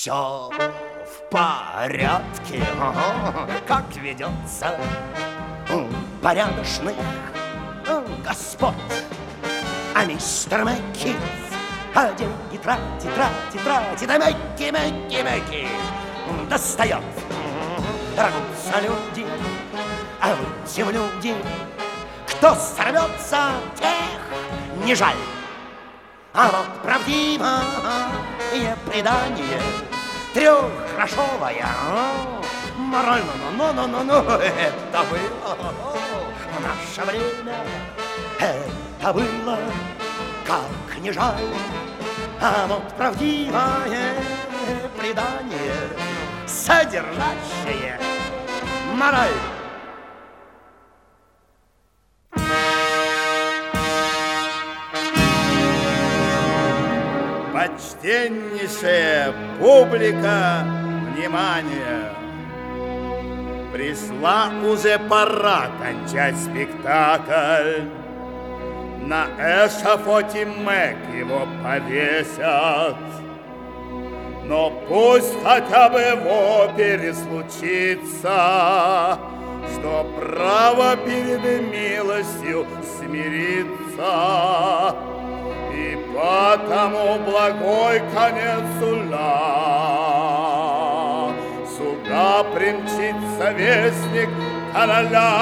Все в порядке, как ведется порядочных господ. А мистер Мэкки, а деньги тратит, тратит, тратит, а Мэкки, Мэкки, Мэкки достает. Рвутся люди, а в люди, кто сорвется, тех не жаль. А вот правдивое предание трехгрошовая морально, ну, ну, ну, ну, это было. В наше время, это было, как не жаль, а вот правдивое предание, содержащее мораль. Почтеннейшая публика, внимание! Пришла уже пора кончать спектакль. На эшафоте Мэг его повесят. Но пусть хотя бы в опере случится, Что право перед милостью смириться. И потому благой конец суля. Сюда примчится вестник короля.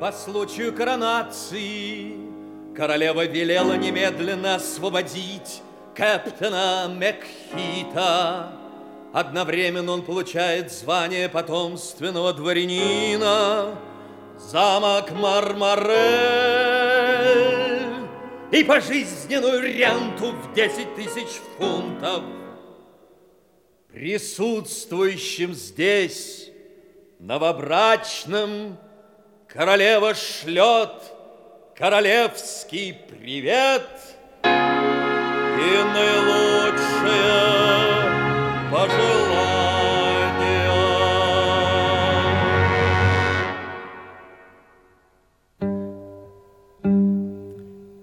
По случаю коронации королева велела немедленно освободить капитана Мекхита. Одновременно он получает звание потомственного дворянина, замок Мармарель и пожизненную ренту в 10 тысяч фунтов. Присутствующим здесь новобрачным королева шлет королевский привет – и наилучшие пожелания.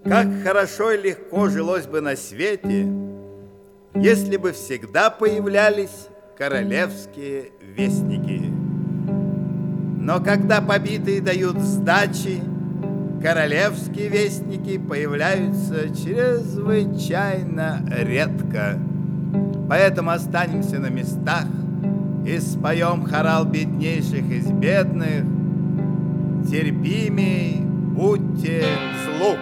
Как хорошо и легко жилось бы на свете, если бы всегда появлялись королевские вестники. Но когда побитые дают сдачи, королевские вестники появляются чрезвычайно редко. Поэтому останемся на местах и споем хорал беднейших из бедных. Терпимей будьте слух.